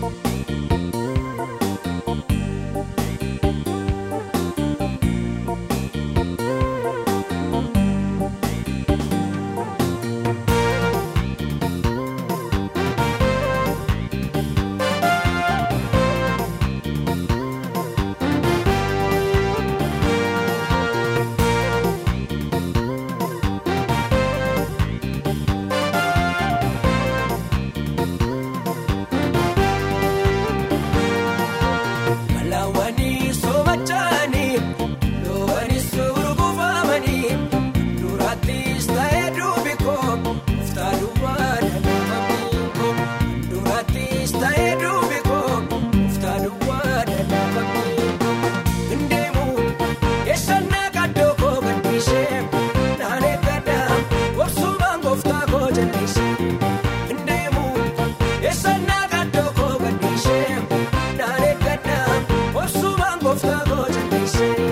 Bye. Peace.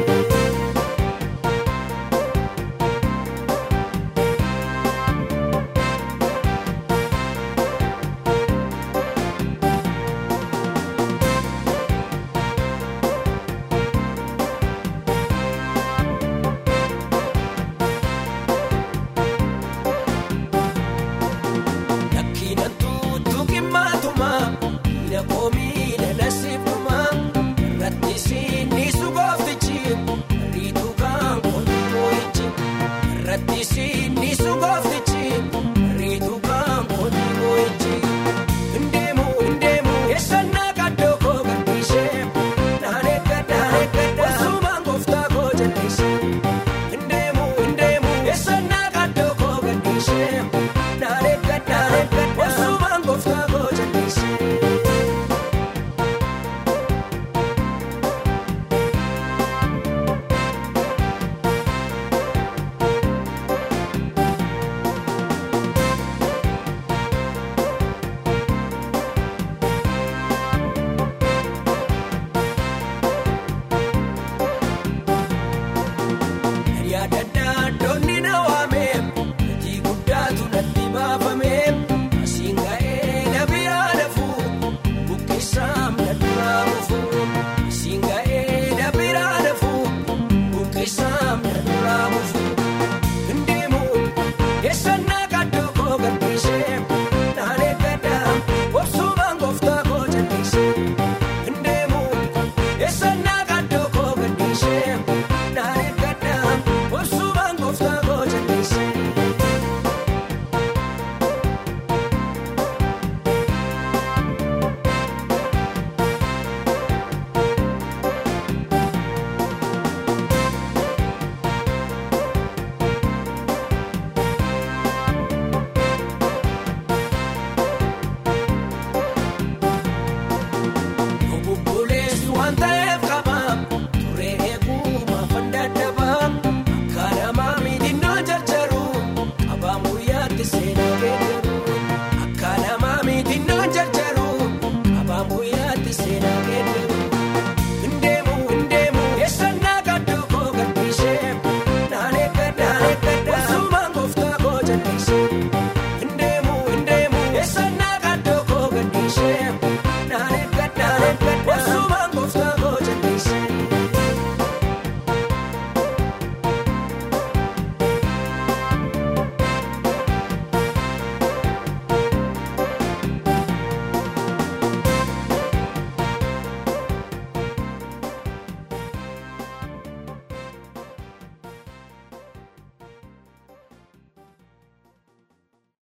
adada